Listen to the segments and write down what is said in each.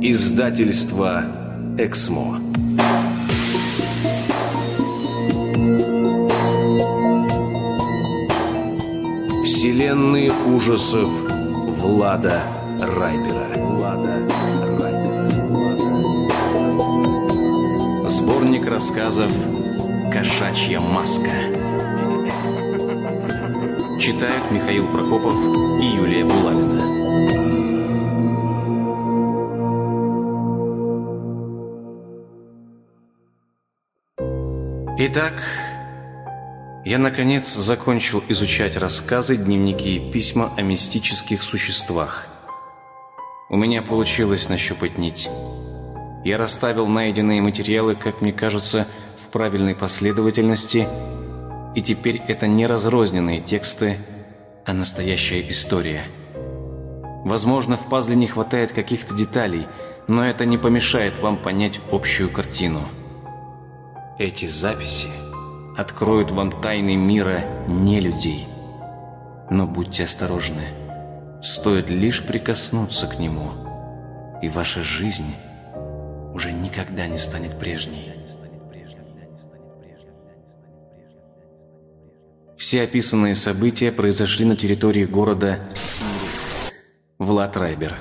Издательство «Эксмо». Вселенные ужасов Влада Райбера. Влада Райбера. Сборник рассказов «Кошачья маска». Читают Михаил Прокопов и Юлия Булавина. Итак, я, наконец, закончил изучать рассказы, дневники и письма о мистических существах. У меня получилось нащупать нить. Я расставил найденные материалы, как мне кажется, в правильной последовательности, и теперь это не разрозненные тексты, а настоящая история. Возможно, в пазле не хватает каких-то деталей, но это не помешает вам понять общую картину. Эти записи откроют вам тайны мира не людей. Но будьте осторожны. Стоит лишь прикоснуться к нему, и ваша жизнь уже никогда не станет прежней. Все описанные события произошли на территории города Влад Райбер.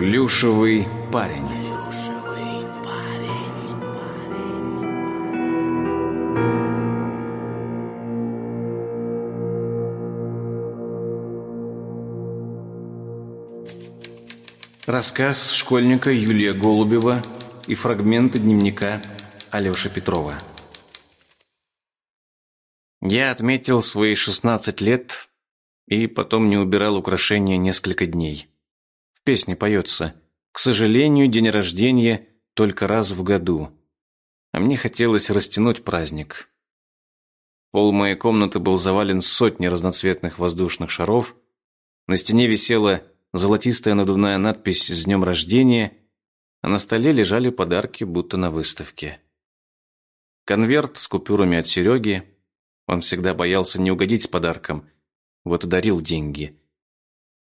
Плюшевый парень. Плюшевый парень. Рассказ школьника Юлия Голубева и фрагменты дневника Алёши Петрова. Я отметил свои 16 лет и потом не убирал украшения несколько дней. В песне поется «К сожалению, день рождения только раз в году». А мне хотелось растянуть праздник. Пол моей комнаты был завален сотней разноцветных воздушных шаров. На стене висела золотистая надувная надпись «С днем рождения», а на столе лежали подарки, будто на выставке. Конверт с купюрами от Сереги. Он всегда боялся не угодить с подарком. Вот и дарил деньги.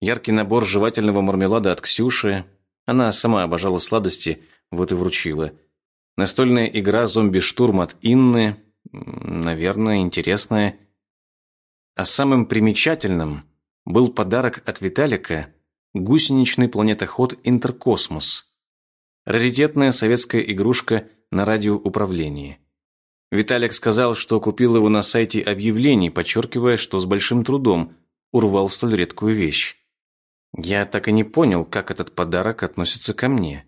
Яркий набор жевательного мармелада от Ксюши. Она сама обожала сладости, вот и вручила. Настольная игра «Зомби-штурм» от Инны. Наверное, интересная. А самым примечательным был подарок от Виталика гусеничный планетоход «Интеркосмос». Раритетная советская игрушка на радиоуправлении. Виталик сказал, что купил его на сайте объявлений, подчеркивая, что с большим трудом урвал столь редкую вещь. Я так и не понял, как этот подарок относится ко мне.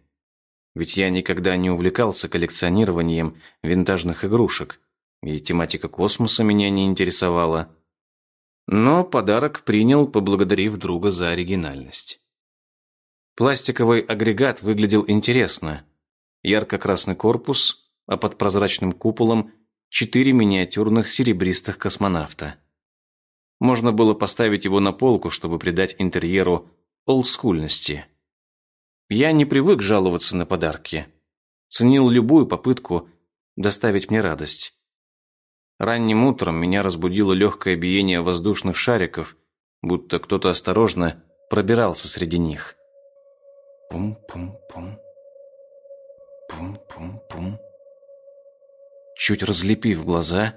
Ведь я никогда не увлекался коллекционированием винтажных игрушек, и тематика космоса меня не интересовала. Но подарок принял, поблагодарив друга за оригинальность. Пластиковый агрегат выглядел интересно. Ярко-красный корпус, а под прозрачным куполом четыре миниатюрных серебристых космонавта. Можно было поставить его на полку, чтобы придать интерьеру олдскульности. Я не привык жаловаться на подарки. Ценил любую попытку доставить мне радость. Ранним утром меня разбудило легкое биение воздушных шариков, будто кто-то осторожно пробирался среди них. Пум-пум-пум. Пум-пум-пум. Чуть разлепив глаза,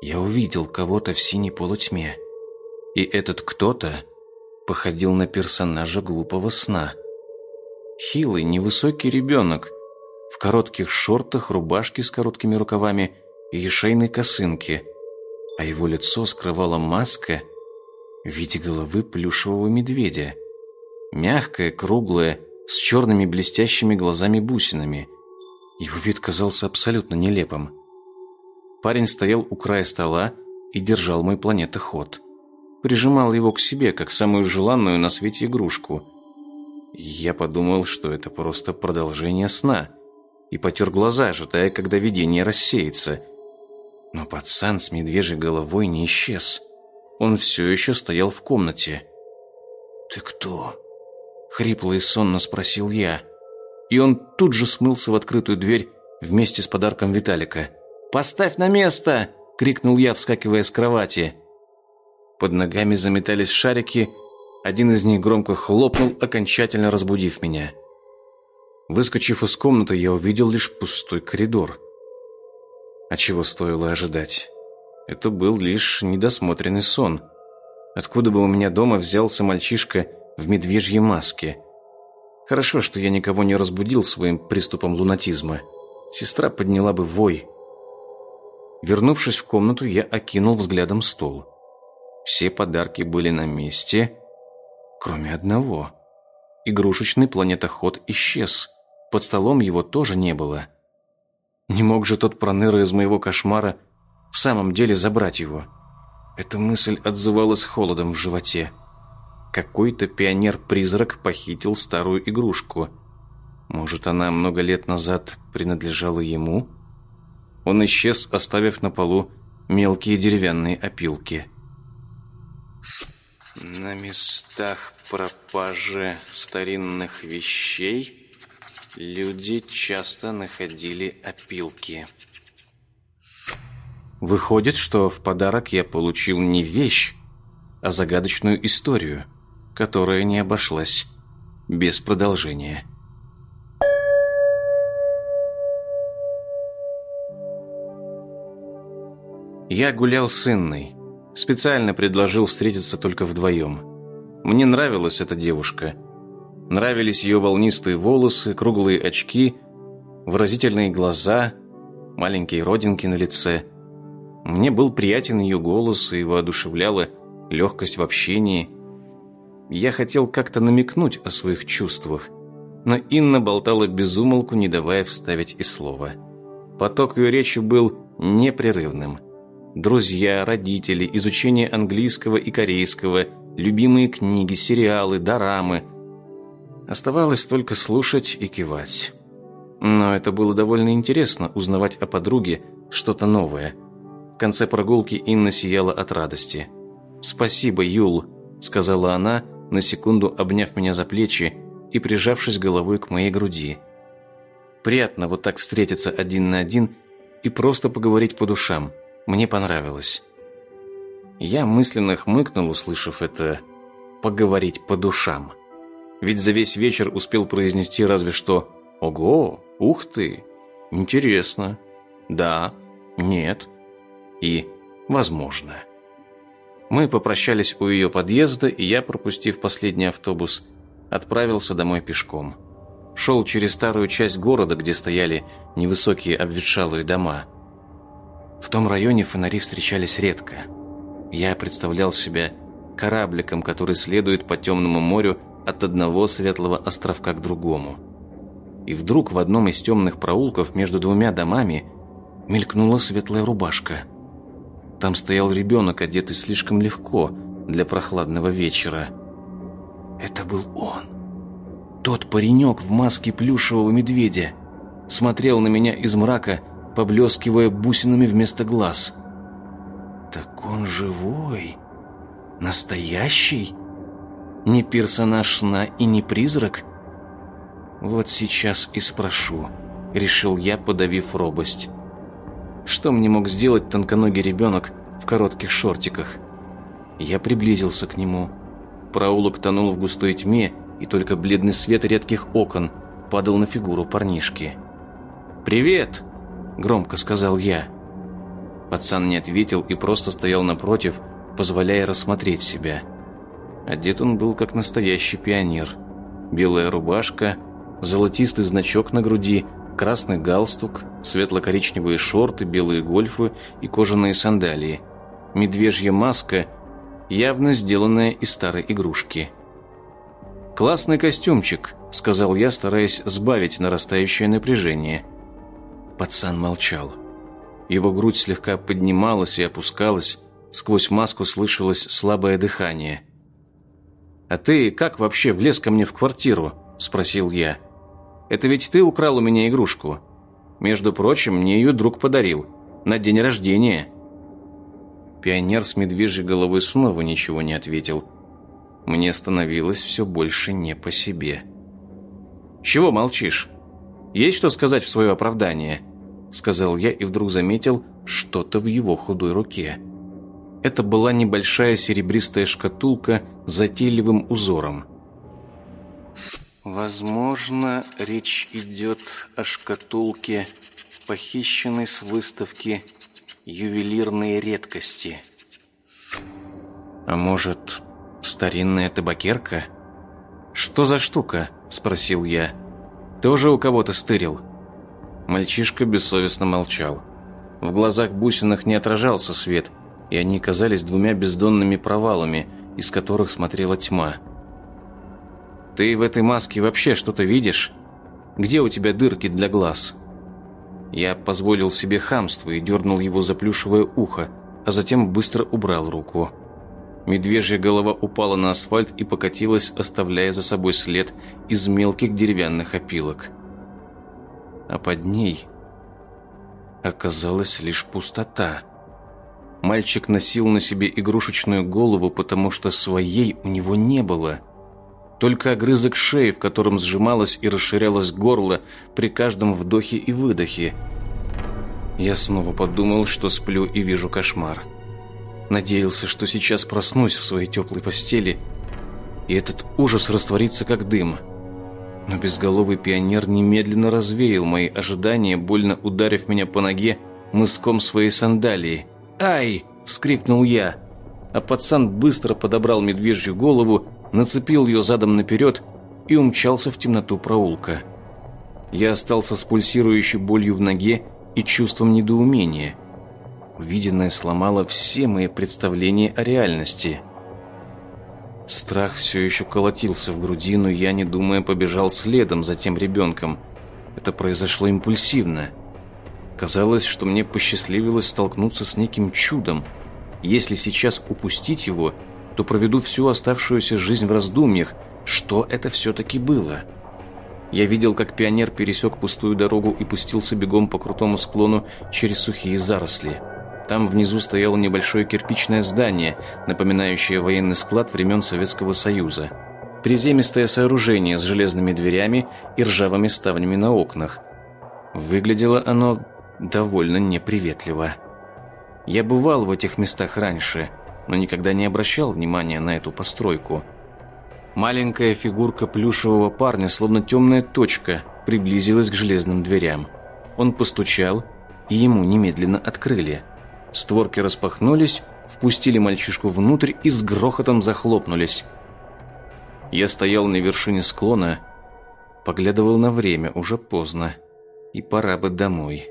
я увидел кого-то в синей полутьме. И этот кто-то походил на персонажа глупого сна. Хилый, невысокий ребенок в коротких шортах, рубашке с короткими рукавами и шейной косынке, а его лицо скрывала маска в виде головы плюшевого медведя. Мягкая, круглая, с черными блестящими глазами-бусинами. Его вид казался абсолютно нелепым. Парень стоял у края стола и держал мой планетоход. Прижимал его к себе, как самую желанную на свете игрушку. Я подумал, что это просто продолжение сна, и потер глаза, ожидая, когда видение рассеется. Но пацан с медвежьей головой не исчез. Он все еще стоял в комнате. «Ты кто?» — хрипло и сонно спросил я. И он тут же смылся в открытую дверь вместе с подарком Виталика. «Поставь на место!» — крикнул я, вскакивая с кровати. Под ногами заметались шарики, один из них громко хлопнул, окончательно разбудив меня. Выскочив из комнаты, я увидел лишь пустой коридор. А чего стоило ожидать? Это был лишь недосмотренный сон. Откуда бы у меня дома взялся мальчишка в медвежьей маске? Хорошо, что я никого не разбудил своим приступом лунатизма. Сестра подняла бы вой. Вернувшись в комнату, я окинул взглядом стол. Все подарки были на месте, кроме одного. Игрушечный планетоход исчез. Под столом его тоже не было. Не мог же тот проныра из моего кошмара в самом деле забрать его. Эта мысль отзывалась холодом в животе. Какой-то пионер-призрак похитил старую игрушку. Может, она много лет назад принадлежала ему? Он исчез, оставив на полу мелкие деревянные опилки. На местах пропажи старинных вещей люди часто находили опилки. Выходит, что в подарок я получил не вещь, а загадочную историю – которая не обошлась без продолжения. Я гулял с Инной. Специально предложил встретиться только вдвоем. Мне нравилась эта девушка. Нравились ее волнистые волосы, круглые очки, выразительные глаза, маленькие родинки на лице. Мне был приятен ее голос и воодушевляла легкость в общении – я хотел как-то намекнуть о своих чувствах, но Инна болтала без умолку, не давая вставить и слова. Поток ее речи был непрерывным. Друзья, родители, изучение английского и корейского, любимые книги, сериалы, дорамы. Оставалось только слушать и кивать. Но это было довольно интересно узнавать о подруге что-то новое. В конце прогулки Инна сияла от радости. «Спасибо, Юл», — сказала она, — на секунду обняв меня за плечи и прижавшись головой к моей груди. Приятно вот так встретиться один на один и просто поговорить по душам. Мне понравилось. Я мысленно хмыкнул, услышав это «поговорить по душам». Ведь за весь вечер успел произнести разве что «Ого! Ух ты! Интересно! Да! Нет!» и «Возможно!» Мы попрощались у ее подъезда, и я, пропустив последний автобус, отправился домой пешком. Шел через старую часть города, где стояли невысокие обветшалые дома. В том районе фонари встречались редко. Я представлял себя корабликом, который следует по темному морю от одного светлого островка к другому. И вдруг в одном из темных проулков между двумя домами мелькнула светлая рубашка – там стоял ребенок, одетый слишком легко для прохладного вечера. Это был он. Тот паренек в маске плюшевого медведя смотрел на меня из мрака, поблескивая бусинами вместо глаз. Так он живой? Настоящий? Не персонаж сна и не призрак? Вот сейчас и спрошу, решил я, подавив робость. Что мне мог сделать тонконогий ребенок в коротких шортиках? Я приблизился к нему. Проулок тонул в густой тьме, и только бледный свет редких окон падал на фигуру парнишки. «Привет!» – громко сказал я. Пацан не ответил и просто стоял напротив, позволяя рассмотреть себя. Одет он был как настоящий пионер. Белая рубашка, золотистый значок на груди – красный галстук, светло-коричневые шорты, белые гольфы и кожаные сандалии. Медвежья маска, явно сделанная из старой игрушки. «Классный костюмчик», — сказал я, стараясь сбавить нарастающее напряжение. Пацан молчал. Его грудь слегка поднималась и опускалась, сквозь маску слышалось слабое дыхание. «А ты как вообще влез ко мне в квартиру?» – спросил я. Это ведь ты украл у меня игрушку. Между прочим, мне ее друг подарил. На день рождения». Пионер с медвежьей головой снова ничего не ответил. Мне становилось все больше не по себе. «Чего молчишь? Есть что сказать в свое оправдание?» Сказал я и вдруг заметил, что-то в его худой руке. Это была небольшая серебристая шкатулка с затейливым узором. Возможно, речь идет о шкатулке, похищенной с выставки ювелирные редкости. А может, старинная табакерка? Что за штука? Спросил я. Тоже у кого-то стырил? Мальчишка бессовестно молчал. В глазах бусинах не отражался свет, и они казались двумя бездонными провалами, из которых смотрела тьма. «Ты в этой маске вообще что-то видишь? Где у тебя дырки для глаз?» Я позволил себе хамство и дернул его за плюшевое ухо, а затем быстро убрал руку. Медвежья голова упала на асфальт и покатилась, оставляя за собой след из мелких деревянных опилок. А под ней оказалась лишь пустота. Мальчик носил на себе игрушечную голову, потому что своей у него не было. Только огрызок шеи, в котором сжималось и расширялось горло при каждом вдохе и выдохе. Я снова подумал, что сплю и вижу кошмар. Надеялся, что сейчас проснусь в своей теплой постели, и этот ужас растворится как дым. Но безголовый пионер немедленно развеял мои ожидания, больно ударив меня по ноге мыском своей сандалии. «Ай!» – вскрикнул я. А пацан быстро подобрал медвежью голову нацепил ее задом наперед и умчался в темноту проулка. Я остался с пульсирующей болью в ноге и чувством недоумения. Увиденное сломало все мои представления о реальности. Страх все еще колотился в груди, но я, не думая, побежал следом за тем ребенком. Это произошло импульсивно. Казалось, что мне посчастливилось столкнуться с неким чудом. Если сейчас упустить его – то проведу всю оставшуюся жизнь в раздумьях, что это все-таки было. Я видел, как пионер пересек пустую дорогу и пустился бегом по крутому склону через сухие заросли. Там внизу стояло небольшое кирпичное здание, напоминающее военный склад времен Советского Союза. Приземистое сооружение с железными дверями и ржавыми ставнями на окнах. Выглядело оно довольно неприветливо. Я бывал в этих местах раньше – но никогда не обращал внимания на эту постройку. Маленькая фигурка плюшевого парня, словно темная точка, приблизилась к железным дверям. Он постучал, и ему немедленно открыли. Створки распахнулись, впустили мальчишку внутрь и с грохотом захлопнулись. Я стоял на вершине склона, поглядывал на время, уже поздно, и пора бы домой.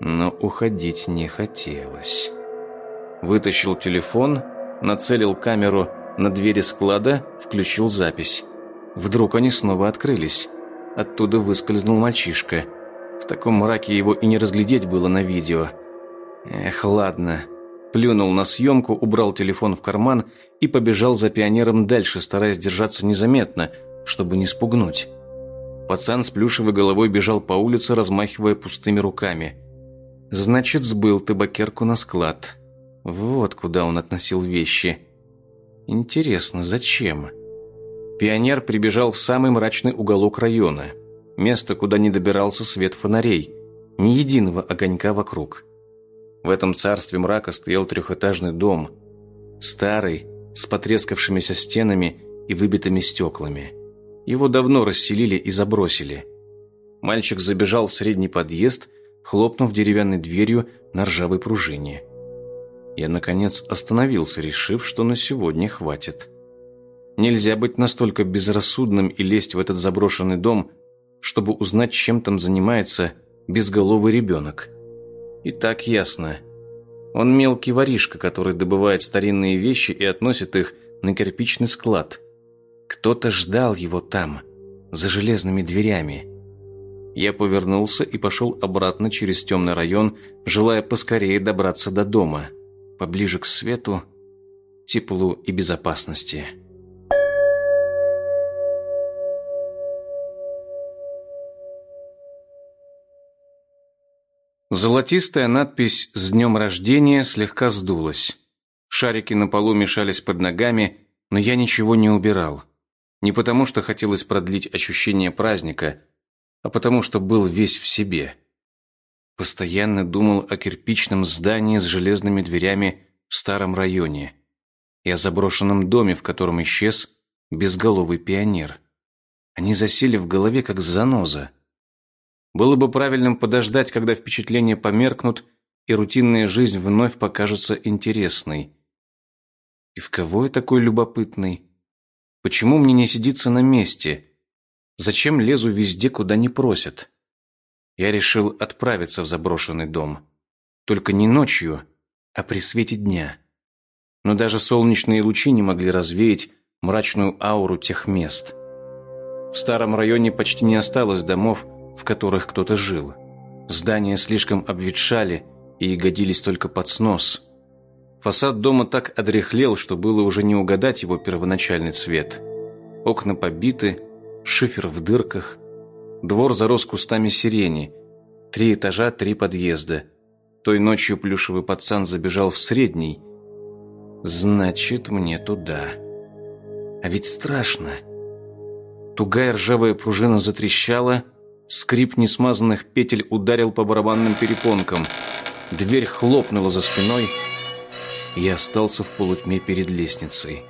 Но уходить не хотелось вытащил телефон, нацелил камеру на двери склада, включил запись. Вдруг они снова открылись. Оттуда выскользнул мальчишка. В таком мраке его и не разглядеть было на видео. Эх, ладно. Плюнул на съемку, убрал телефон в карман и побежал за пионером дальше, стараясь держаться незаметно, чтобы не спугнуть. Пацан с плюшевой головой бежал по улице, размахивая пустыми руками. «Значит, сбыл табакерку на склад». Вот куда он относил вещи. Интересно, зачем? Пионер прибежал в самый мрачный уголок района. Место, куда не добирался свет фонарей. Ни единого огонька вокруг. В этом царстве мрака стоял трехэтажный дом. Старый, с потрескавшимися стенами и выбитыми стеклами. Его давно расселили и забросили. Мальчик забежал в средний подъезд, хлопнув деревянной дверью на ржавой пружине. Я, наконец, остановился, решив, что на сегодня хватит. Нельзя быть настолько безрассудным и лезть в этот заброшенный дом, чтобы узнать, чем там занимается безголовый ребенок. И так ясно. Он мелкий воришка, который добывает старинные вещи и относит их на кирпичный склад. Кто-то ждал его там, за железными дверями. Я повернулся и пошел обратно через темный район, желая поскорее добраться до дома поближе к свету, теплу и безопасности. Золотистая надпись «С днем рождения» слегка сдулась. Шарики на полу мешались под ногами, но я ничего не убирал. Не потому, что хотелось продлить ощущение праздника, а потому, что был весь в себе. Постоянно думал о кирпичном здании с железными дверями в старом районе и о заброшенном доме, в котором исчез безголовый пионер. Они засели в голове, как заноза. Было бы правильным подождать, когда впечатления померкнут, и рутинная жизнь вновь покажется интересной. И в кого я такой любопытный? Почему мне не сидится на месте? Зачем лезу везде, куда не просят? Я решил отправиться в заброшенный дом. Только не ночью, а при свете дня. Но даже солнечные лучи не могли развеять мрачную ауру тех мест. В старом районе почти не осталось домов, в которых кто-то жил. Здания слишком обветшали и годились только под снос. Фасад дома так одряхлел, что было уже не угадать его первоначальный цвет. Окна побиты, шифер в дырках, двор зарос кустами сирени, три этажа, три подъезда. Той ночью плюшевый пацан забежал в средний. Значит, мне туда. А ведь страшно. Тугая ржавая пружина затрещала, скрип несмазанных петель ударил по барабанным перепонкам. Дверь хлопнула за спиной, я остался в полутьме перед лестницей.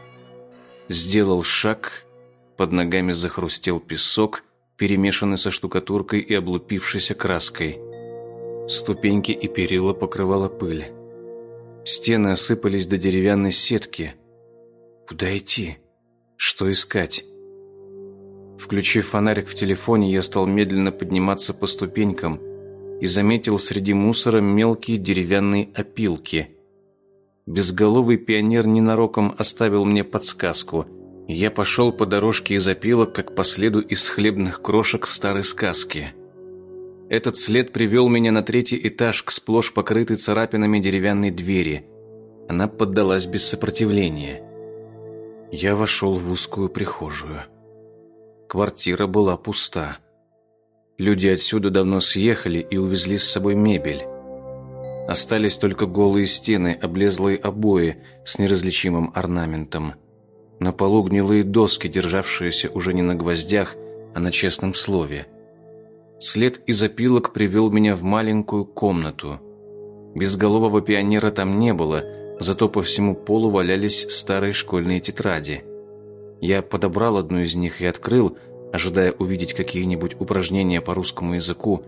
Сделал шаг, под ногами захрустел песок, перемешанный со штукатуркой и облупившейся краской. Ступеньки и перила покрывала пыль. Стены осыпались до деревянной сетки. Куда идти? Что искать? Включив фонарик в телефоне, я стал медленно подниматься по ступенькам и заметил среди мусора мелкие деревянные опилки. Безголовый пионер ненароком оставил мне подсказку. Я пошел по дорожке из опилок, как по следу из хлебных крошек в старой сказке. Этот след привел меня на третий этаж к сплошь покрытой царапинами деревянной двери. Она поддалась без сопротивления. Я вошел в узкую прихожую. Квартира была пуста. Люди отсюда давно съехали и увезли с собой мебель. Остались только голые стены, облезлые обои с неразличимым орнаментом. На полу гнилые доски, державшиеся уже не на гвоздях, а на честном слове. След из опилок привел меня в маленькую комнату. Безголового пионера там не было, зато по всему полу валялись старые школьные тетради – я подобрал одну из них и открыл, ожидая увидеть какие-нибудь упражнения по русскому языку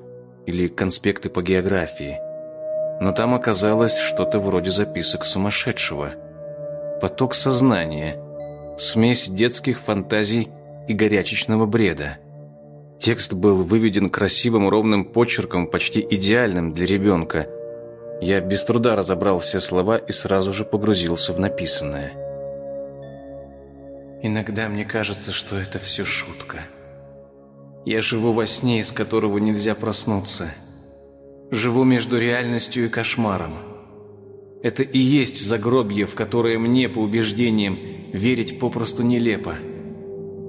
или конспекты по географии. Но там оказалось что-то вроде записок сумасшедшего. Поток сознания, смесь детских фантазий и горячечного бреда. Текст был выведен красивым ровным почерком, почти идеальным для ребенка. Я без труда разобрал все слова и сразу же погрузился в написанное. Иногда мне кажется, что это все шутка. Я живу во сне, из которого нельзя проснуться. Живу между реальностью и кошмаром. Это и есть загробье, в которое мне, по убеждениям, верить попросту нелепо.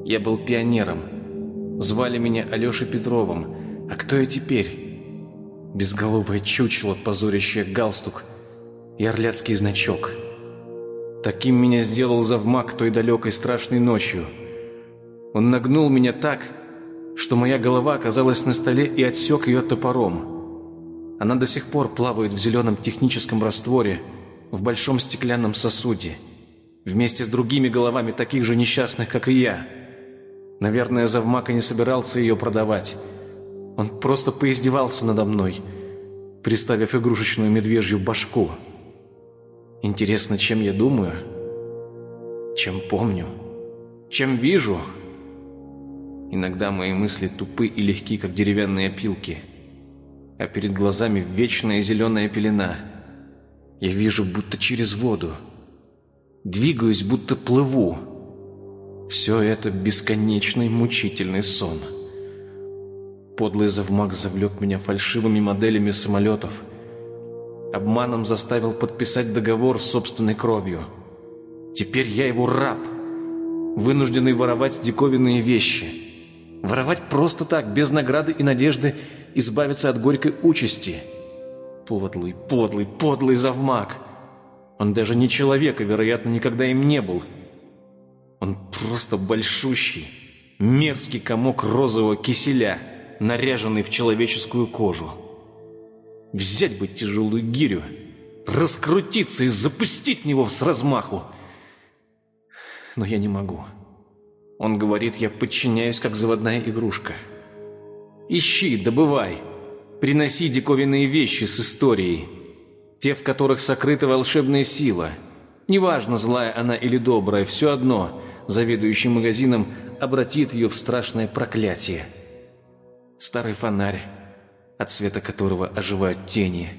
Я был пионером. Звали меня Алешей Петровым. А кто я теперь? Безголовое чучело, позорящее галстук и орляцкий значок — Таким меня сделал завмак той далекой страшной ночью. Он нагнул меня так, что моя голова оказалась на столе и отсек ее топором. Она до сих пор плавает в зеленом техническом растворе в большом стеклянном сосуде, вместе с другими головами таких же несчастных, как и я. Наверное, завмак и не собирался ее продавать. Он просто поиздевался надо мной, приставив игрушечную медвежью башку. Интересно, чем я думаю? Чем помню? Чем вижу? Иногда мои мысли тупы и легки, как деревянные опилки. А перед глазами вечная зеленая пелена. Я вижу, будто через воду. Двигаюсь, будто плыву. Все это бесконечный мучительный сон. Подлый завмак завлек меня фальшивыми моделями самолетов – Обманом заставил подписать договор с собственной кровью. Теперь я его раб, вынужденный воровать диковинные вещи. Воровать просто так, без награды и надежды избавиться от горькой участи. Подлый, подлый, подлый завмак. Он даже не человек и, вероятно, никогда им не был. Он просто большущий, мерзкий комок розового киселя, наряженный в человеческую кожу. Взять бы тяжелую гирю, раскрутиться и запустить в него с размаху. Но я не могу. Он говорит, я подчиняюсь, как заводная игрушка. Ищи, добывай, приноси диковинные вещи с историей, те, в которых сокрыта волшебная сила. Неважно, злая она или добрая, все одно, заведующий магазином обратит ее в страшное проклятие. Старый фонарь, от света которого оживают тени.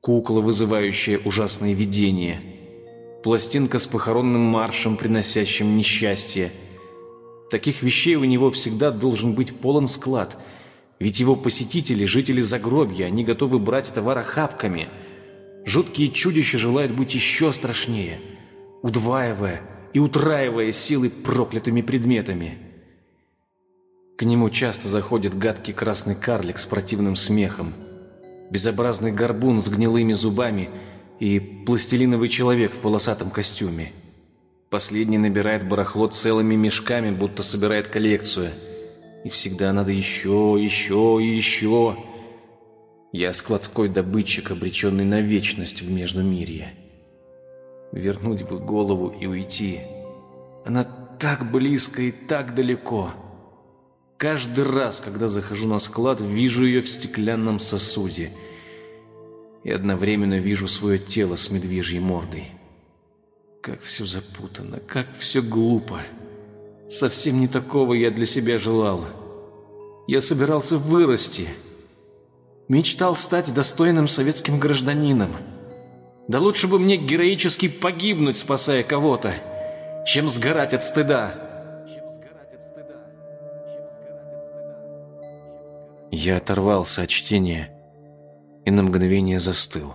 Кукла, вызывающая ужасные видения. Пластинка с похоронным маршем, приносящим несчастье – Таких вещей у него всегда должен быть полон склад, ведь его посетители – жители загробья, они готовы брать товар охапками. Жуткие чудища желают быть еще страшнее, удваивая и утраивая силы проклятыми предметами. К нему часто заходит гадкий красный карлик с противным смехом, безобразный горбун с гнилыми зубами и пластилиновый человек в полосатом костюме – Последний набирает барахло целыми мешками, будто собирает коллекцию. И всегда надо еще, еще и еще. Я складской добытчик, обреченный на вечность в Междумирье. Вернуть бы голову и уйти. Она так близко и так далеко. Каждый раз, когда захожу на склад, вижу ее в стеклянном сосуде. И одновременно вижу свое тело с медвежьей мордой. Как все запутано, как все глупо. Совсем не такого я для себя желал. Я собирался вырасти. Мечтал стать достойным советским гражданином. Да лучше бы мне героически погибнуть, спасая кого-то, чем сгорать от стыда. Я оторвался от чтения и на мгновение застыл.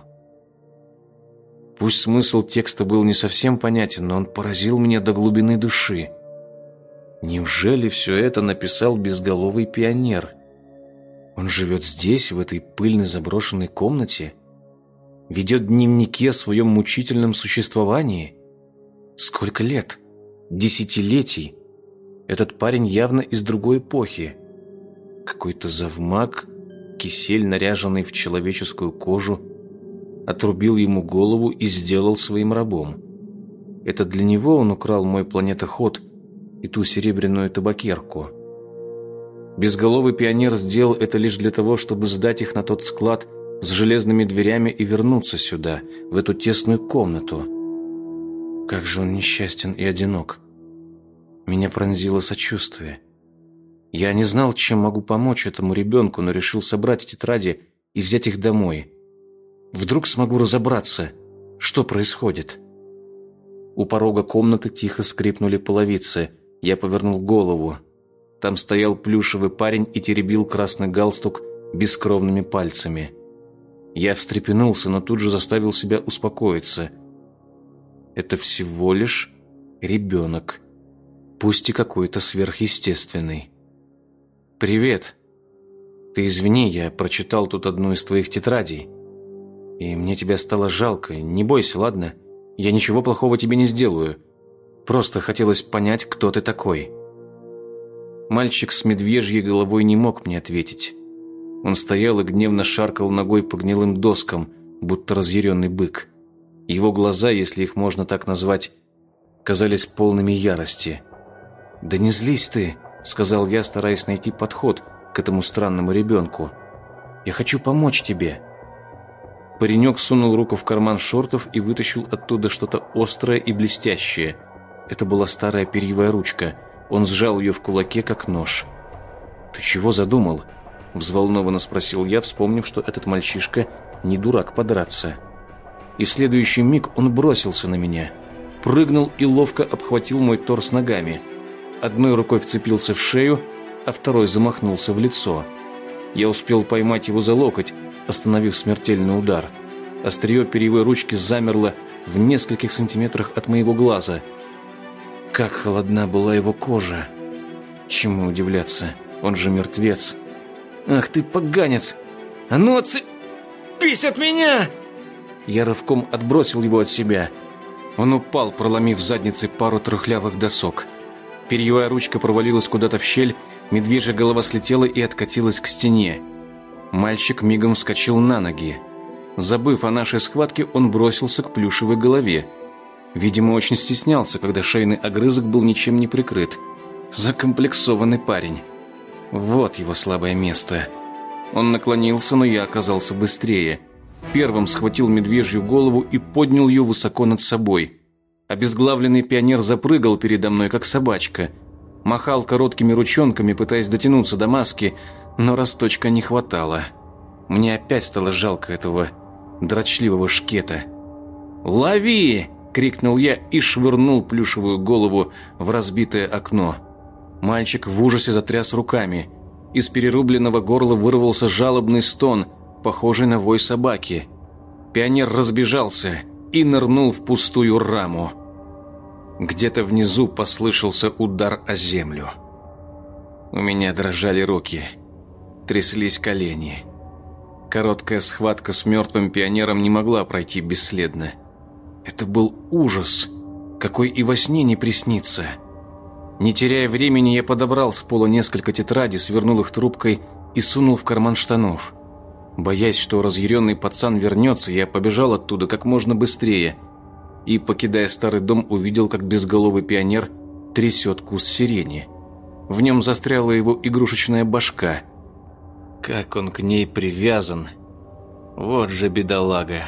Пусть смысл текста был не совсем понятен, но он поразил меня до глубины души. Неужели все это написал безголовый пионер? Он живет здесь, в этой пыльной заброшенной комнате? Ведет дневники о своем мучительном существовании? Сколько лет? Десятилетий? Этот парень явно из другой эпохи. Какой-то завмак, кисель, наряженный в человеческую кожу, отрубил ему голову и сделал своим рабом. Это для него он украл мой планетоход и ту серебряную табакерку. Безголовый пионер сделал это лишь для того, чтобы сдать их на тот склад с железными дверями и вернуться сюда, в эту тесную комнату. Как же он несчастен и одинок. Меня пронзило сочувствие. Я не знал, чем могу помочь этому ребенку, но решил собрать тетради и взять их домой – Вдруг смогу разобраться, что происходит. У порога комнаты тихо скрипнули половицы. Я повернул голову. Там стоял плюшевый парень и теребил красный галстук бескровными пальцами. Я встрепенулся, но тут же заставил себя успокоиться. Это всего лишь ребенок, пусть и какой-то сверхъестественный. «Привет. Ты извини, я прочитал тут одну из твоих тетрадей и мне тебя стало жалко. Не бойся, ладно? Я ничего плохого тебе не сделаю. Просто хотелось понять, кто ты такой». Мальчик с медвежьей головой не мог мне ответить. Он стоял и гневно шаркал ногой по гнилым доскам, будто разъяренный бык. Его глаза, если их можно так назвать, казались полными ярости. «Да не злись ты», — сказал я, стараясь найти подход к этому странному ребенку. «Я хочу помочь тебе. Паренек сунул руку в карман шортов и вытащил оттуда что-то острое и блестящее. Это была старая перьевая ручка. Он сжал ее в кулаке, как нож. «Ты чего задумал?» – взволнованно спросил я, вспомнив, что этот мальчишка не дурак подраться. И в следующий миг он бросился на меня. Прыгнул и ловко обхватил мой торс ногами. Одной рукой вцепился в шею, а второй замахнулся в лицо. Я успел поймать его за локоть, остановив смертельный удар. Острие перьевой ручки замерло в нескольких сантиметрах от моего глаза. Как холодна была его кожа. Чему удивляться, он же мертвец. «Ах ты, поганец! А ну отцепись от меня!» Я рывком отбросил его от себя. Он упал, проломив задницей пару трухлявых досок. Перьевая ручка провалилась куда-то в щель, медвежья голова слетела и откатилась к стене. Мальчик мигом вскочил на ноги. Забыв о нашей схватке, он бросился к плюшевой голове. Видимо, очень стеснялся, когда шейный огрызок был ничем не прикрыт. Закомплексованный парень. Вот его слабое место. Он наклонился, но я оказался быстрее. Первым схватил медвежью голову и поднял ее высоко над собой. Обезглавленный пионер запрыгал передо мной, как собачка. Махал короткими ручонками, пытаясь дотянуться до маски, но росточка не хватало. Мне опять стало жалко этого дрочливого шкета. «Лови!» — крикнул я и швырнул плюшевую голову в разбитое окно. Мальчик в ужасе затряс руками. Из перерубленного горла вырвался жалобный стон, похожий на вой собаки. Пионер разбежался и нырнул в пустую раму. Где-то внизу послышался удар о землю. У меня дрожали руки, тряслись колени. Короткая схватка с мертвым пионером не могла пройти бесследно. Это был ужас, какой и во сне не приснится. Не теряя времени, я подобрал с пола несколько тетрадей, свернул их трубкой и сунул в карман штанов. Боясь, что разъяренный пацан вернется, я побежал оттуда как можно быстрее и, покидая старый дом, увидел, как безголовый пионер трясет кус сирени. В нем застряла его игрушечная башка. Как он к ней привязан. Вот же бедолага.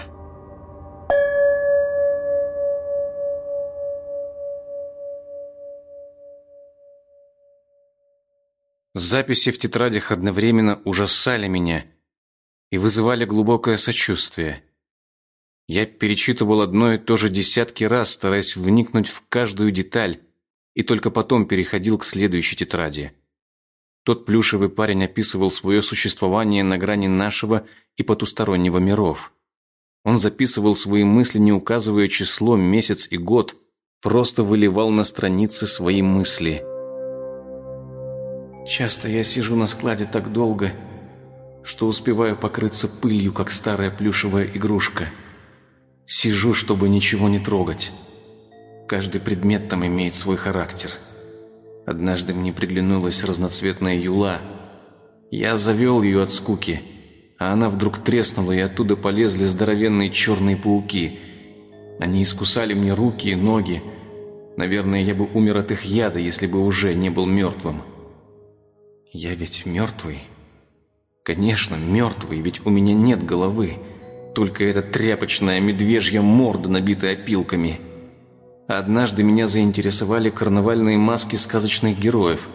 Записи в тетрадях одновременно ужасали меня и вызывали глубокое сочувствие. Я перечитывал одно и то же десятки раз, стараясь вникнуть в каждую деталь, и только потом переходил к следующей тетради. Тот плюшевый парень описывал свое существование на грани нашего и потустороннего миров. Он записывал свои мысли, не указывая число, месяц и год, просто выливал на страницы свои мысли – Часто я сижу на складе так долго, что успеваю покрыться пылью, как старая плюшевая игрушка. Сижу, чтобы ничего не трогать. Каждый предмет там имеет свой характер. Однажды мне приглянулась разноцветная юла. Я завел ее от скуки, а она вдруг треснула, и оттуда полезли здоровенные черные пауки. Они искусали мне руки и ноги. Наверное, я бы умер от их яда, если бы уже не был мертвым. Я ведь мертвый. Конечно, мертвый, ведь у меня нет головы. Только эта тряпочная медвежья морда, набитая опилками. Однажды меня заинтересовали карнавальные маски сказочных героев.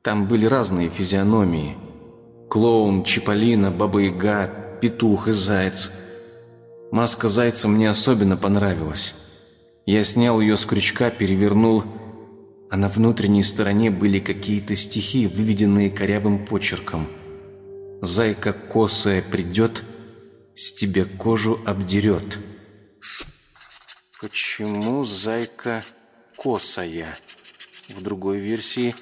Там были разные физиономии. Клоун, Чиполлино, Баба-Яга, Петух и Заяц. Маска Зайца мне особенно понравилась. Я снял ее с крючка, перевернул а на внутренней стороне были какие-то стихи, выведенные корявым почерком. «Зайка косая придет, с тебя кожу обдерет». Почему зайка косая? В другой версии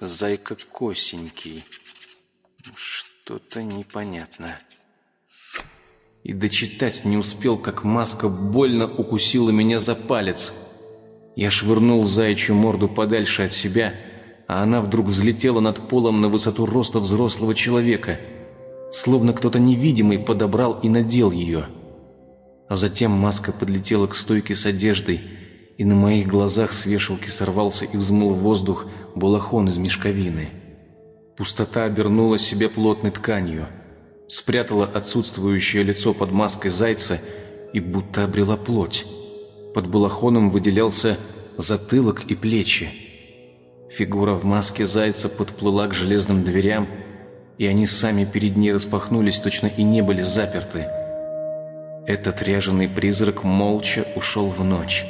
зайка косенький. Что-то непонятно. И дочитать не успел, как маска больно укусила меня за палец – я швырнул заячью морду подальше от себя, а она вдруг взлетела над полом на высоту роста взрослого человека, словно кто-то невидимый подобрал и надел ее. А затем маска подлетела к стойке с одеждой, и на моих глазах с вешалки сорвался и взмыл в воздух балахон из мешковины. Пустота обернула себе плотной тканью, спрятала отсутствующее лицо под маской зайца и будто обрела плоть. Под балахоном выделялся затылок и плечи. Фигура в маске зайца подплыла к железным дверям, и они сами перед ней распахнулись, точно и не были заперты. Этот ряженый призрак молча ушел в ночь.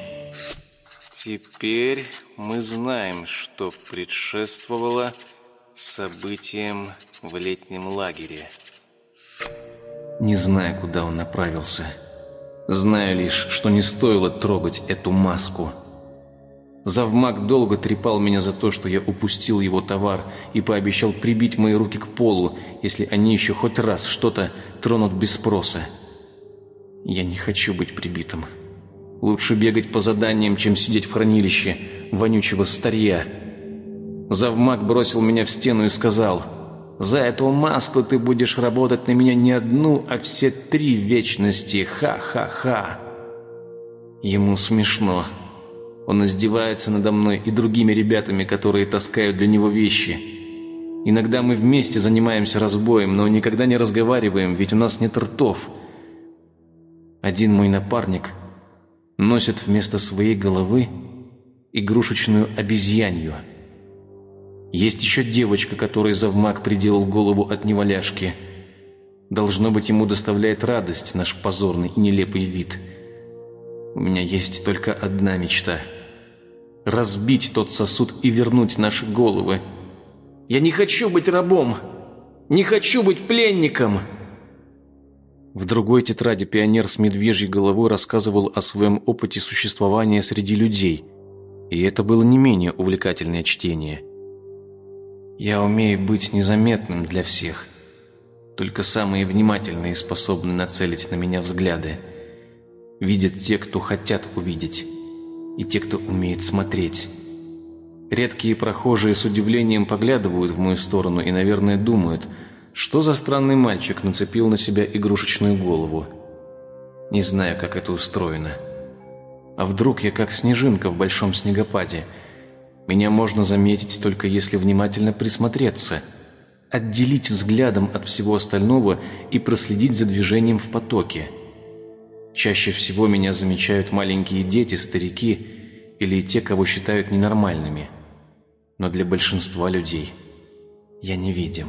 Теперь мы знаем, что предшествовало событиям в летнем лагере. Не знаю, куда он направился. Знаю лишь, что не стоило трогать эту маску. Завмак долго трепал меня за то, что я упустил его товар и пообещал прибить мои руки к полу, если они еще хоть раз что-то тронут без спроса. Я не хочу быть прибитым. Лучше бегать по заданиям, чем сидеть в хранилище вонючего старья. Завмак бросил меня в стену и сказал, За эту маску ты будешь работать на меня не одну, а все три вечности. Ха-ха-ха. Ему смешно. Он издевается надо мной и другими ребятами, которые таскают для него вещи. Иногда мы вместе занимаемся разбоем, но никогда не разговариваем, ведь у нас нет ртов. Один мой напарник носит вместо своей головы игрушечную обезьянью. Есть еще девочка, которой завмак приделал голову от неваляшки. Должно быть, ему доставляет радость наш позорный и нелепый вид. У меня есть только одна мечта — разбить тот сосуд и вернуть наши головы. Я не хочу быть рабом! Не хочу быть пленником!» В другой тетради пионер с медвежьей головой рассказывал о своем опыте существования среди людей, и это было не менее увлекательное чтение. «Я умею быть незаметным для всех. Только самые внимательные способны нацелить на меня взгляды. Видят те, кто хотят увидеть, и те, кто умеет смотреть». Редкие прохожие с удивлением поглядывают в мою сторону и, наверное, думают – что за странный мальчик нацепил на себя игрушечную голову? Не знаю, как это устроено. А вдруг я как снежинка в большом снегопаде? Меня можно заметить только если внимательно присмотреться, отделить взглядом от всего остального и проследить за движением в потоке. Чаще всего меня замечают маленькие дети, старики или те, кого считают ненормальными. Но для большинства людей я невидим.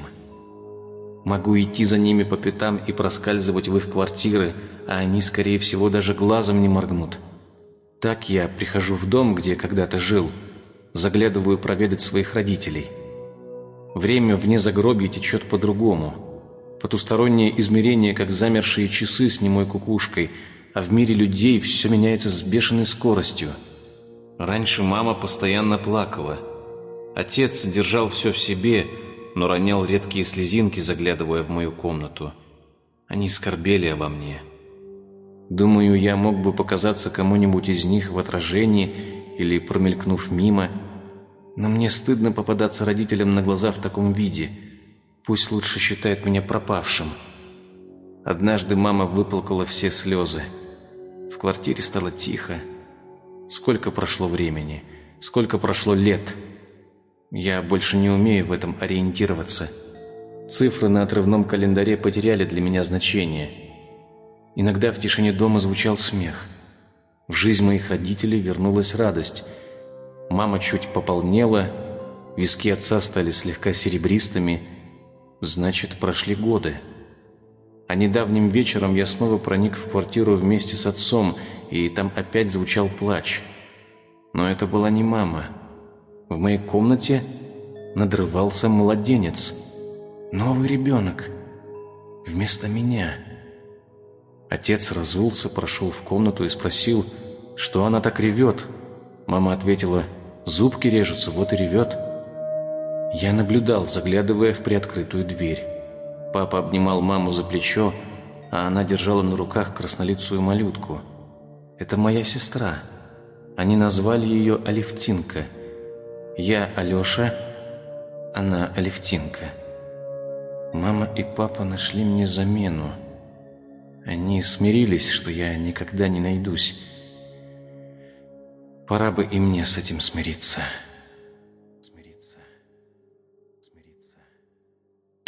Могу идти за ними по пятам и проскальзывать в их квартиры, а они, скорее всего, даже глазом не моргнут. Так я прихожу в дом, где когда-то жил, заглядываю проведать своих родителей. Время вне загробья течет по-другому. Потустороннее измерение, как замершие часы с немой кукушкой, а в мире людей все меняется с бешеной скоростью. Раньше мама постоянно плакала. Отец держал все в себе – но ронял редкие слезинки, заглядывая в мою комнату. Они скорбели обо мне. Думаю, я мог бы показаться кому-нибудь из них в отражении или промелькнув мимо, но мне стыдно попадаться родителям на глаза в таком виде. Пусть лучше считают меня пропавшим. Однажды мама выплакала все слезы. В квартире стало тихо. Сколько прошло времени, сколько прошло лет — я больше не умею в этом ориентироваться. Цифры на отрывном календаре потеряли для меня значение. Иногда в тишине дома звучал смех. В жизнь моих родителей вернулась радость. Мама чуть пополнела, виски отца стали слегка серебристыми. Значит, прошли годы. А недавним вечером я снова проник в квартиру вместе с отцом, и там опять звучал плач. Но это была не мама. В моей комнате надрывался младенец. Новый ребенок. Вместо меня. Отец разулся, прошел в комнату и спросил, что она так ревет. Мама ответила, зубки режутся, вот и ревет. Я наблюдал, заглядывая в приоткрытую дверь. Папа обнимал маму за плечо, а она держала на руках краснолицую малютку. Это моя сестра. Они назвали ее Алевтинка – я Алёша, она Алевтинка. Мама и папа нашли мне замену. Они смирились, что я никогда не найдусь. Пора бы и мне с этим. Смириться.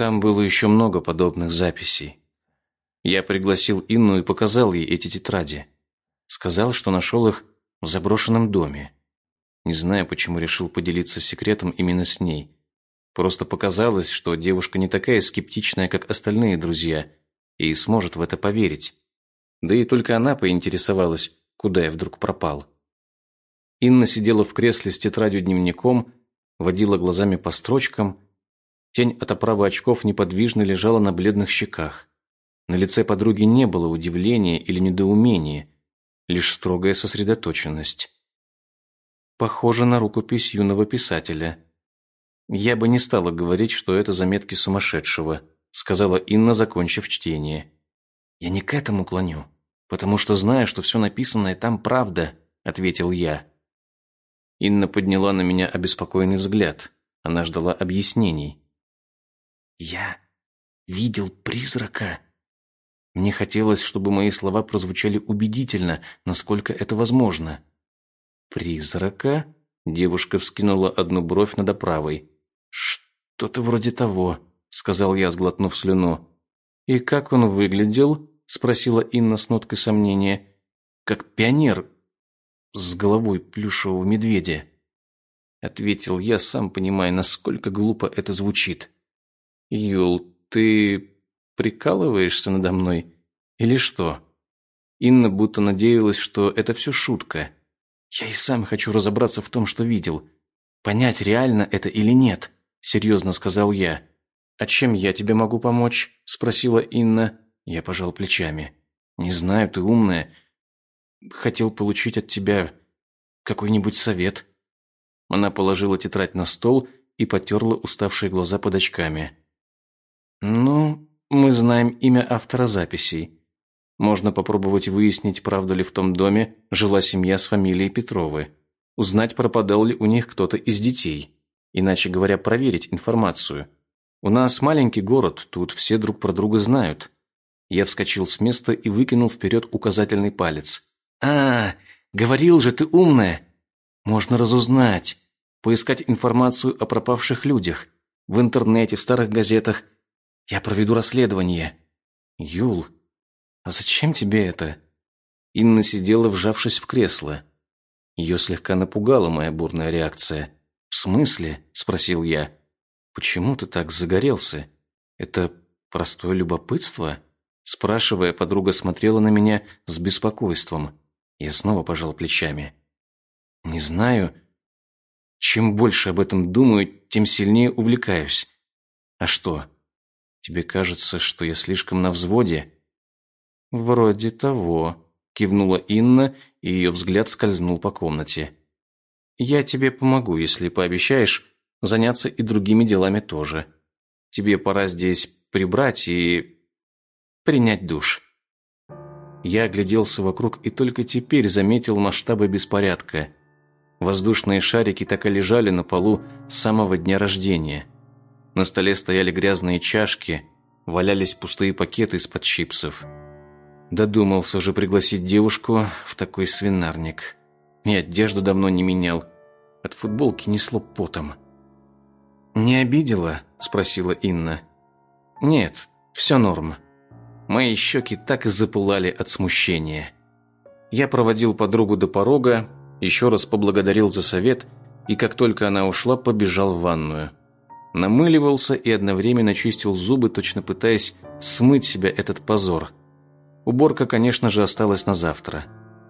Там было еще много подобных записей. Я пригласил Инну и показал ей эти тетради. Сказал, что нашел их в заброшенном доме. Не знаю, почему решил поделиться секретом именно с ней. Просто показалось, что девушка не такая скептичная, как остальные друзья, и сможет в это поверить. Да и только она поинтересовалась, куда я вдруг пропал. Инна сидела в кресле с тетрадью-дневником, водила глазами по строчкам. Тень от оправы очков неподвижно лежала на бледных щеках. На лице подруги не было удивления или недоумения, лишь строгая сосредоточенность. Похоже на рукопись юного писателя. Я бы не стала говорить, что это заметки сумасшедшего, сказала Инна, закончив чтение. Я не к этому клоню, потому что знаю, что все написанное там правда, ответил я. Инна подняла на меня обеспокоенный взгляд. Она ждала объяснений. «Я видел призрака?» Мне хотелось, чтобы мои слова прозвучали убедительно, насколько это возможно. «Призрака?» — девушка вскинула одну бровь над оправой. «Что-то вроде того», — сказал я, сглотнув слюну. «И как он выглядел?» — спросила Инна с ноткой сомнения. «Как пионер с головой плюшевого медведя», — ответил я, сам понимая, насколько глупо это звучит. «Юл, ты прикалываешься надо мной? Или что?» Инна будто надеялась, что это все шутка. «Я и сам хочу разобраться в том, что видел. Понять, реально это или нет», — серьезно сказал я. «А чем я тебе могу помочь?» — спросила Инна. Я пожал плечами. «Не знаю, ты умная. Хотел получить от тебя какой-нибудь совет». Она положила тетрадь на стол и потерла уставшие глаза под очками. «Ну, мы знаем имя автора записей. Можно попробовать выяснить, правда ли в том доме жила семья с фамилией Петровы. Узнать, пропадал ли у них кто-то из детей. Иначе говоря, проверить информацию. У нас маленький город, тут все друг про друга знают». Я вскочил с места и выкинул вперед указательный палец. «А, говорил же ты умная! Можно разузнать, поискать информацию о пропавших людях. В интернете, в старых газетах, я проведу расследование. Юл, а зачем тебе это? Инна сидела, вжавшись в кресло. Ее слегка напугала моя бурная реакция. В смысле? спросил я. Почему ты так загорелся? Это простое любопытство? Спрашивая, подруга смотрела на меня с беспокойством. Я снова пожал плечами. Не знаю. Чем больше об этом думаю, тем сильнее увлекаюсь. А что? Тебе кажется, что я слишком на взводе?» «Вроде того», – кивнула Инна, и ее взгляд скользнул по комнате. «Я тебе помогу, если пообещаешь заняться и другими делами тоже. Тебе пора здесь прибрать и принять душ». Я огляделся вокруг и только теперь заметил масштабы беспорядка. Воздушные шарики так и лежали на полу с самого дня рождения. На столе стояли грязные чашки, валялись пустые пакеты из-под чипсов. Додумался же пригласить девушку в такой свинарник. И одежду давно не менял. От футболки несло потом. «Не обидела?» – спросила Инна. «Нет, все норм». Мои щеки так и запылали от смущения. Я проводил подругу до порога, еще раз поблагодарил за совет и, как только она ушла, побежал в ванную намыливался и одновременно чистил зубы, точно пытаясь смыть себя этот позор. Уборка, конечно же, осталась на завтра.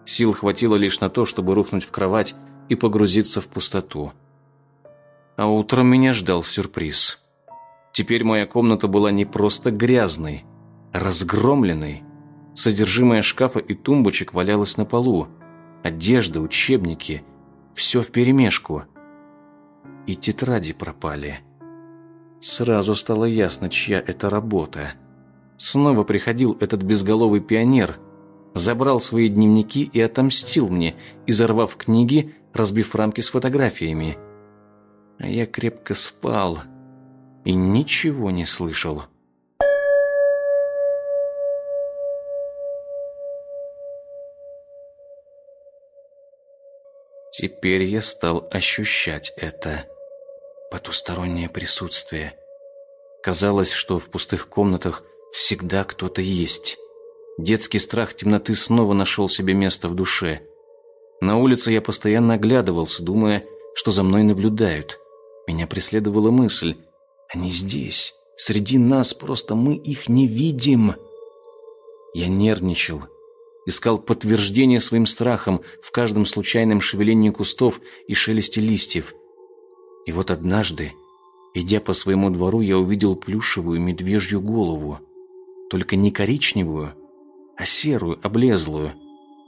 Сил хватило лишь на то, чтобы рухнуть в кровать и погрузиться в пустоту. А утром меня ждал сюрприз. Теперь моя комната была не просто грязной, разгромленной. Содержимое шкафа и тумбочек валялось на полу. Одежда, учебники – все вперемешку. И тетради пропали. Сразу стало ясно, чья это работа. Снова приходил этот безголовый пионер, забрал свои дневники и отомстил мне, изорвав книги, разбив рамки с фотографиями. А я крепко спал и ничего не слышал. Теперь я стал ощущать это потустороннее присутствие. Казалось, что в пустых комнатах всегда кто-то есть. Детский страх темноты снова нашел себе место в душе. На улице я постоянно оглядывался, думая, что за мной наблюдают. Меня преследовала мысль. Они здесь, среди нас, просто мы их не видим. Я нервничал, искал подтверждение своим страхам в каждом случайном шевелении кустов и шелесте листьев. И вот однажды, идя по своему двору, я увидел плюшевую медвежью голову. Только не коричневую, а серую, облезлую.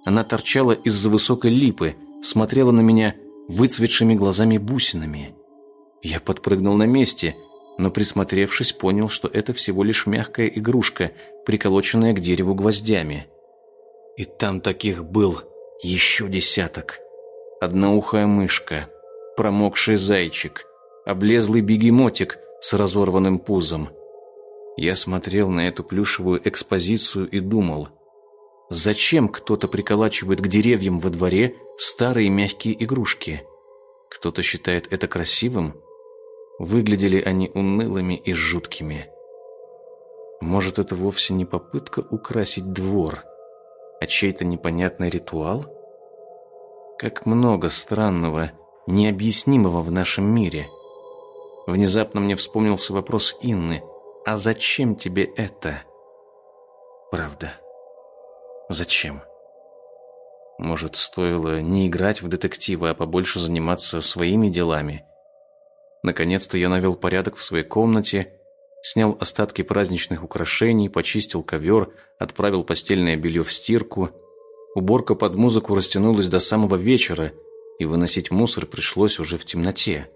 Она торчала из-за высокой липы, смотрела на меня выцветшими глазами-бусинами. Я подпрыгнул на месте, но, присмотревшись, понял, что это всего лишь мягкая игрушка, приколоченная к дереву гвоздями. И там таких был еще десяток. Одноухая мышка, промокший зайчик, облезлый бегемотик с разорванным пузом, Я смотрел на эту плюшевую экспозицию и думал, зачем кто-то приколачивает к деревьям во дворе старые мягкие игрушки? Кто-то считает это красивым? Выглядели они унылыми и жуткими. Может, это вовсе не попытка украсить двор, а чей-то непонятный ритуал? Как много странного, необъяснимого в нашем мире. Внезапно мне вспомнился вопрос Инны. «А зачем тебе это?» «Правда. Зачем?» Может, стоило не играть в детектива, а побольше заниматься своими делами? Наконец-то я навел порядок в своей комнате снял остатки праздничных украшений, почистил ковер, отправил постельное белье в стирку. Уборка под музыку растянулась до самого вечера, и выносить мусор пришлось уже в темноте.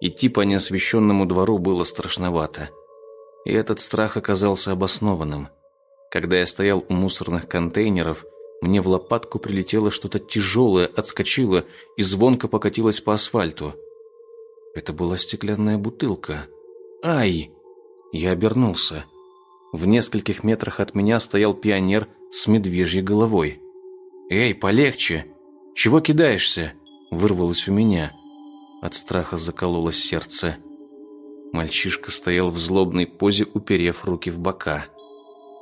Идти по неосвещенному двору было страшновато. И этот страх оказался обоснованным. Когда я стоял у мусорных контейнеров, мне в лопатку прилетело что-то тяжелое, отскочило и звонко покатилось по асфальту. Это была стеклянная бутылка. «Ай!» Я обернулся. В нескольких метрах от меня стоял пионер с медвежьей головой. «Эй, полегче! Чего кидаешься?» Вырвалось у меня. От страха закололось сердце. Мальчишка стоял в злобной позе, уперев руки в бока.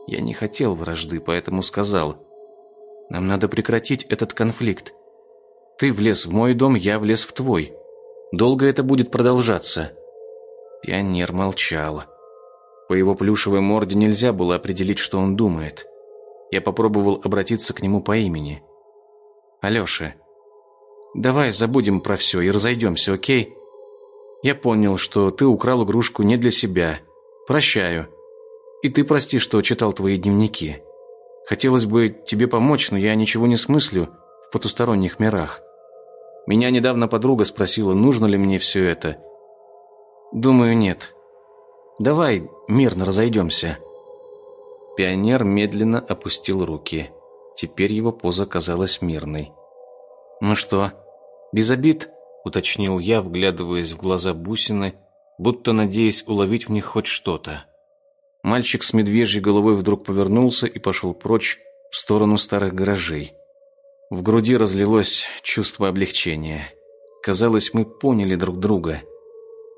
Я не хотел вражды, поэтому сказал, «Нам надо прекратить этот конфликт. Ты влез в мой дом, я влез в твой. Долго это будет продолжаться?» Пионер молчал. По его плюшевой морде нельзя было определить, что он думает. Я попробовал обратиться к нему по имени. «Алеша, давай забудем про все и разойдемся, окей? Я понял, что ты украл игрушку не для себя. Прощаю. И ты прости, что читал твои дневники. Хотелось бы тебе помочь, но я ничего не смыслю в потусторонних мирах. Меня недавно подруга спросила, нужно ли мне все это. Думаю, нет. Давай мирно разойдемся». Пионер медленно опустил руки. Теперь его поза казалась мирной. «Ну что, без обид?» – уточнил я, вглядываясь в глаза бусины, будто надеясь уловить в них хоть что-то. Мальчик с медвежьей головой вдруг повернулся и пошел прочь в сторону старых гаражей. В груди разлилось чувство облегчения. Казалось, мы поняли друг друга.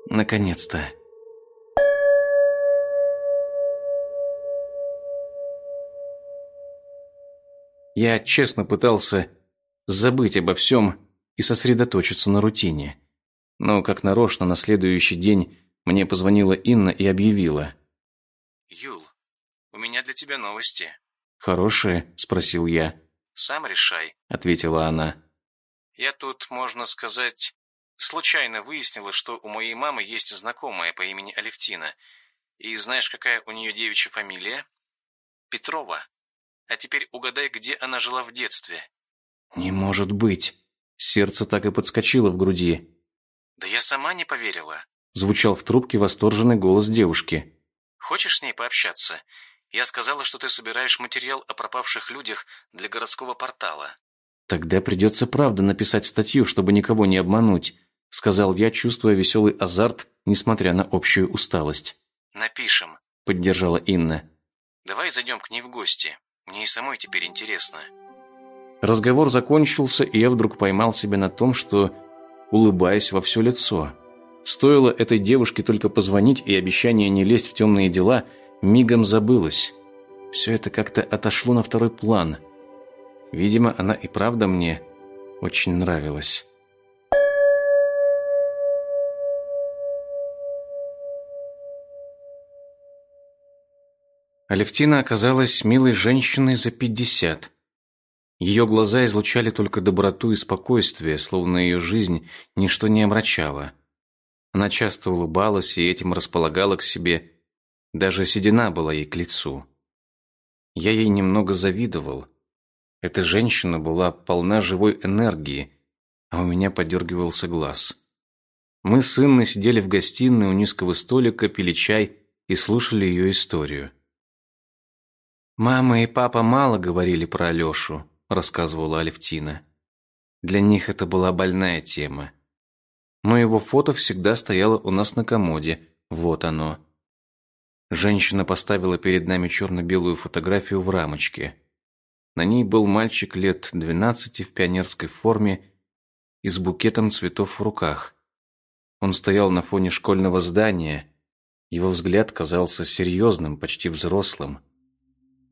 Наконец-то. Я честно пытался забыть обо всем и сосредоточиться на рутине. Но, как нарочно, на следующий день мне позвонила Инна и объявила. «Юл, у меня для тебя новости». «Хорошие?» – спросил я. «Сам решай», – ответила она. «Я тут, можно сказать, случайно выяснила, что у моей мамы есть знакомая по имени Алевтина. И знаешь, какая у нее девичья фамилия? Петрова. А теперь угадай, где она жила в детстве». «Не может быть!» Сердце так и подскочило в груди. «Да я сама не поверила», — звучал в трубке восторженный голос девушки. «Хочешь с ней пообщаться? Я сказала, что ты собираешь материал о пропавших людях для городского портала». «Тогда придется правда написать статью, чтобы никого не обмануть», — сказал я, чувствуя веселый азарт, несмотря на общую усталость. «Напишем», — поддержала Инна. «Давай зайдем к ней в гости. Мне и самой теперь интересно. Разговор закончился, и я вдруг поймал себя на том, что улыбаясь во все лицо. Стоило этой девушке только позвонить, и обещание не лезть в темные дела мигом забылось. Все это как-то отошло на второй план. Видимо, она и правда мне очень нравилась. Алевтина оказалась милой женщиной за пятьдесят. Ее глаза излучали только доброту и спокойствие, словно ее жизнь ничто не омрачало. Она часто улыбалась и этим располагала к себе. Даже седина была ей к лицу. Я ей немного завидовал. Эта женщина была полна живой энергии, а у меня подергивался глаз. Мы с Инной сидели в гостиной у низкого столика, пили чай и слушали ее историю. «Мама и папа мало говорили про Алешу», – рассказывала Алевтина. «Для них это была больная тема. Но его фото всегда стояло у нас на комоде. Вот оно». Женщина поставила перед нами черно-белую фотографию в рамочке. На ней был мальчик лет двенадцати в пионерской форме и с букетом цветов в руках. Он стоял на фоне школьного здания. Его взгляд казался серьезным, почти взрослым.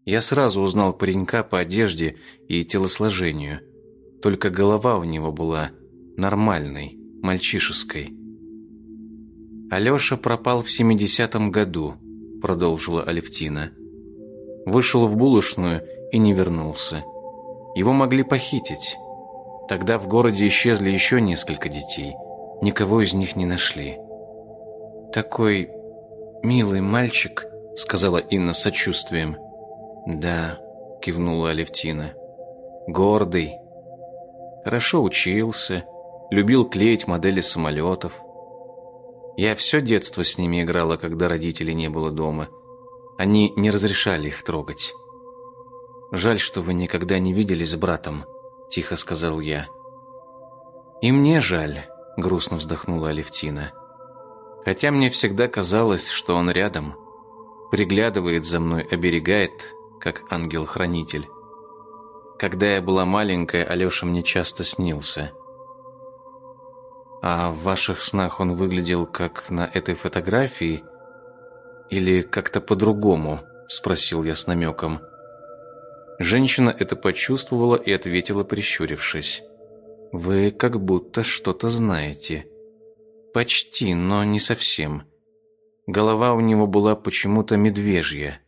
Я сразу узнал паренька по одежде и телосложению. Только голова у него была нормальной, мальчишеской. Алёша пропал в 70-м году, продолжила Алевтина. Вышел в булочную и не вернулся. Его могли похитить. Тогда в городе исчезли еще несколько детей. Никого из них не нашли. «Такой милый мальчик», — сказала Инна с сочувствием. «Да», — кивнула Алевтина. «Гордый. Хорошо учился, любил клеить модели самолетов. Я все детство с ними играла, когда родителей не было дома. Они не разрешали их трогать. «Жаль, что вы никогда не виделись с братом», — тихо сказал я. «И мне жаль», — грустно вздохнула Алевтина. «Хотя мне всегда казалось, что он рядом, приглядывает за мной, оберегает, как ангел-хранитель. Когда я была маленькая, Алеша мне часто снился». «А в ваших снах он выглядел как на этой фотографии или как-то по-другому?» – спросил я с намеком. Женщина это почувствовала и ответила, прищурившись. «Вы как будто что-то знаете». «Почти, но не совсем». Голова у него была почему-то медвежья.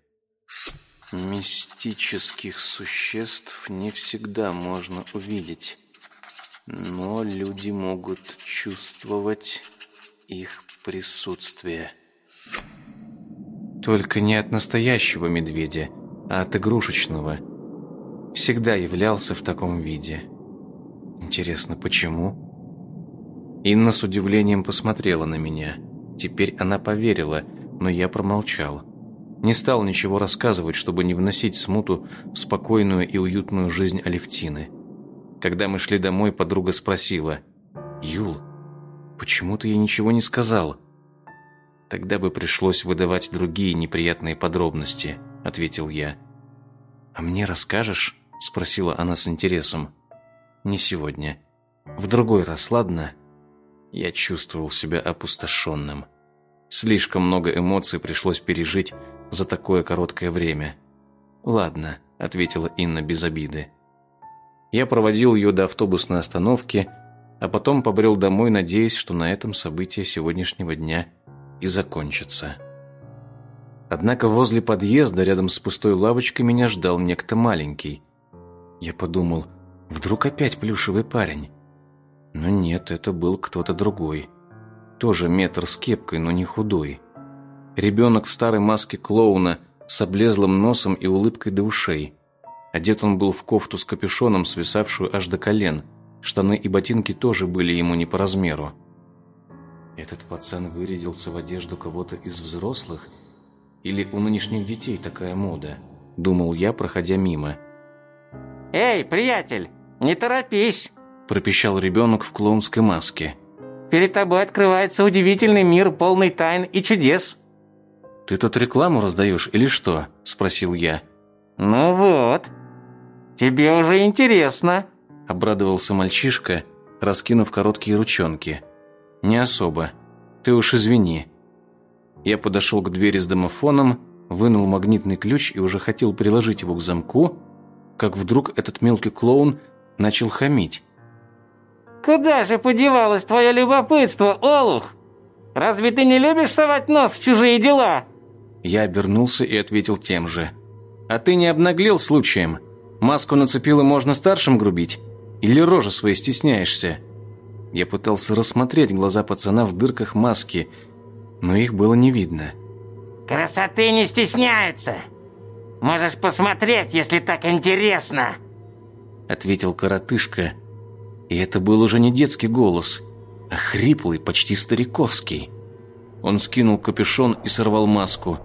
«Мистических существ не всегда можно увидеть» но люди могут чувствовать их присутствие. Только не от настоящего медведя, а от игрушечного. Всегда являлся в таком виде. Интересно, почему? Инна с удивлением посмотрела на меня. Теперь она поверила, но я промолчал. Не стал ничего рассказывать, чтобы не вносить смуту в спокойную и уютную жизнь Алевтины. Когда мы шли домой, подруга спросила, «Юл, почему ты ей ничего не сказал?» «Тогда бы пришлось выдавать другие неприятные подробности», — ответил я. «А мне расскажешь?» — спросила она с интересом. «Не сегодня. В другой раз, ладно?» Я чувствовал себя опустошенным. Слишком много эмоций пришлось пережить за такое короткое время. «Ладно», — ответила Инна без обиды. Я проводил ее до автобусной остановки, а потом побрел домой, надеясь, что на этом события сегодняшнего дня и закончатся. Однако возле подъезда, рядом с пустой лавочкой, меня ждал некто маленький. Я подумал, вдруг опять плюшевый парень? Но нет, это был кто-то другой. Тоже метр с кепкой, но не худой. Ребенок в старой маске клоуна с облезлым носом и улыбкой до ушей. Одет он был в кофту с капюшоном, свисавшую аж до колен. Штаны и ботинки тоже были ему не по размеру. Этот пацан вырядился в одежду кого-то из взрослых? Или у нынешних детей такая мода? Думал я, проходя мимо. «Эй, приятель, не торопись!» пропищал ребенок в клоунской маске. «Перед тобой открывается удивительный мир, полный тайн и чудес!» «Ты тут рекламу раздаешь или что?» – спросил я. «Ну вот, «Тебе уже интересно», – обрадовался мальчишка, раскинув короткие ручонки. «Не особо. Ты уж извини». Я подошел к двери с домофоном, вынул магнитный ключ и уже хотел приложить его к замку, как вдруг этот мелкий клоун начал хамить. «Куда же подевалось твое любопытство, Олух? Разве ты не любишь совать нос в чужие дела?» Я обернулся и ответил тем же. «А ты не обнаглел случаем?» Маску нацепил и можно старшим грубить? Или рожи своей стесняешься?» Я пытался рассмотреть глаза пацана в дырках маски, но их было не видно. «Красоты не стесняется. Можешь посмотреть, если так интересно», — ответил коротышка. И это был уже не детский голос, а хриплый, почти стариковский. Он скинул капюшон и сорвал маску.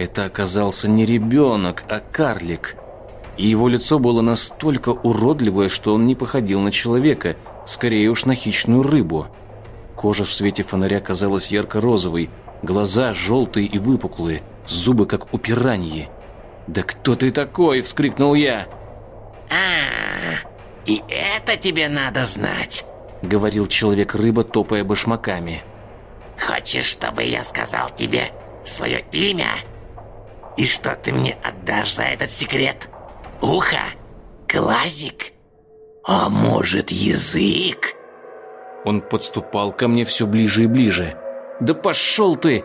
Это оказался не ребенок, а карлик — и его лицо было настолько уродливое, что он не походил на человека, скорее уж на хищную рыбу. Кожа в свете фонаря казалась ярко-розовой, глаза желтые и выпуклые, зубы как у пираньи. «Да кто ты такой?» – вскрикнул я. а и это тебе надо знать», – говорил человек-рыба, топая башмаками. «Хочешь, чтобы я сказал тебе свое имя? И что ты мне отдашь за этот секрет? Ухо? Глазик? А может, язык?» Он подступал ко мне все ближе и ближе. «Да пошел ты!»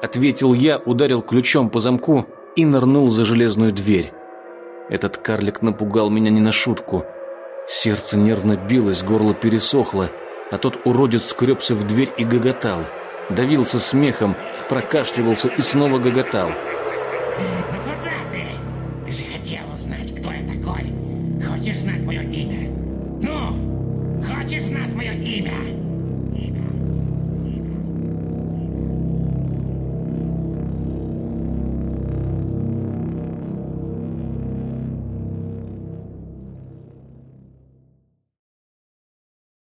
Ответил я, ударил ключом по замку и нырнул за железную дверь. Этот карлик напугал меня не на шутку. Сердце нервно билось, горло пересохло, а тот уродец скребся в дверь и гоготал. Давился смехом, прокашливался и снова гоготал. «Куда ты? Ты же хотел узнать, кто я такой. Хочешь знать